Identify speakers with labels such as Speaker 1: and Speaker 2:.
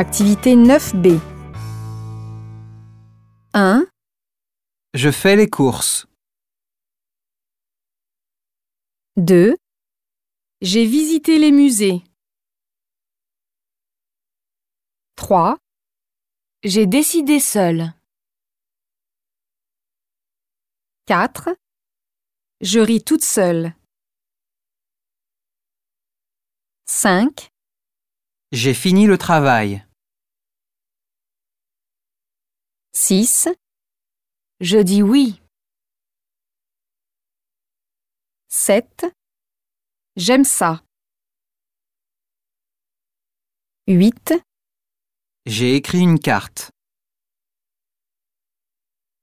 Speaker 1: Activité 9B. 1,
Speaker 2: Je fais les courses.
Speaker 1: 2, j'ai visité les musées. 3,
Speaker 3: J'ai décidé seul.
Speaker 1: 4, je ris toute seule. 5,
Speaker 2: J'ai fini le travail.
Speaker 1: 6,
Speaker 3: Je dis oui.
Speaker 1: 7, j'aime ça. 8,
Speaker 2: J'ai écrit une carte.